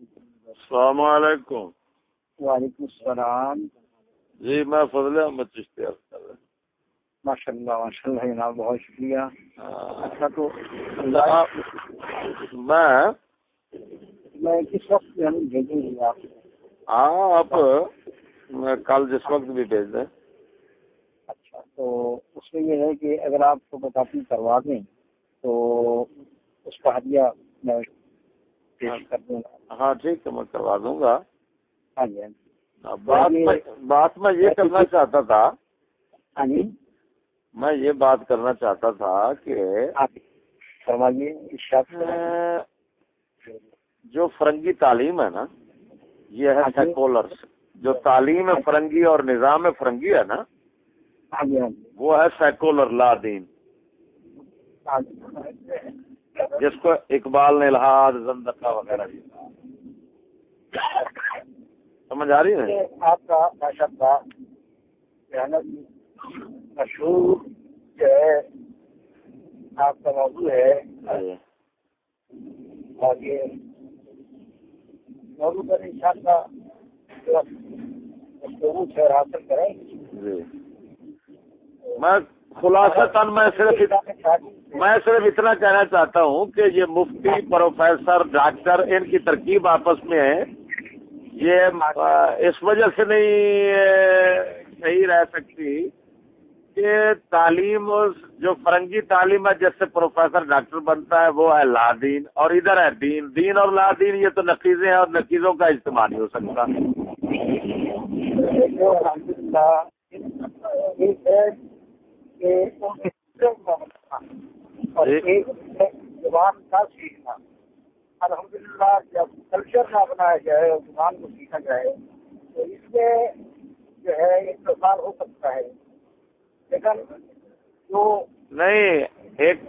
السلام علیکم۔ وعلیکم السلام۔ جی میں فضل احمد چشتی عرض کر رہا ماشاء اللہ ماشاء اللہ جناب بہت شکریہ۔ ہوں اچھا تو میں میں کس وقت ہم بھیجیں گے آپ؟ کو؟ ہاں آپ میں کل جس وقت بھی بھیج دیں۔ اچھا تو اس میں یہ ہے کہ اگر آپ فوٹو کاپی کروا دیں تو اس کا ہدیہ میں پیش کر دوں گا ہاں. ٹھیک ہے میں کروا دوں گا۔ ہاں جی ہاں جی۔ بات میں یہ کرنا چاہتا تھا۔ ہاں جی۔ میں یہ بات کرنا چاہتا تھا کہ فرمائیے جو فرنگی تعلیم ہے نا یہ ہے ہاں جی۔ سیکولر جو تعلیم ہے فرنگی اور نظام فرنگی ہے نا ہاں جی ہاں جی۔ وہ ہے سیکولر لا دین۔ ہاں جی۔ جس کو اقبال نے الحاد زندقہ وغیرہ کہا۔ سمجھ آ رہی ہے؟ آپ کا ماشاء اللہ مشہور جو ہے آپ کا موضوع ہے۔ جی۔ اور یہ موضوع پر ان شاء اللہ حاصل کریں۔ جی۔ میں خلاصہ تن میں صرف میں صرف اتنا کہنا چاہتا ہوں کہ یہ مفتی، پروفیسر، ڈاکٹر ان کی ترکیب آپس میں ہے۔ یہ اس وجہ سے نہیں صحیح رہ سکتی کہ تعلیم جو فرنگی تعلیم ہے، جس سے پروفیسر، ڈاکٹر بنتا ہے، وہ ہے لا دین اور ادھر ہے دین۔ دین اور لا دین، یہ تو نقیزیں ہیں اور نقیزوں کا اجتماع نہیں ہو سکتا الحمد للہ ایک ہے کہ اور جی۔ ایک زبان کا سیکھنا الحمد للہ جب کلچر نہ بنایا جائے اور زبان کو سیکھا جائے تو اس میں جو ہے پرسار ہو سکتا ہے لیکن جو نہیں ایک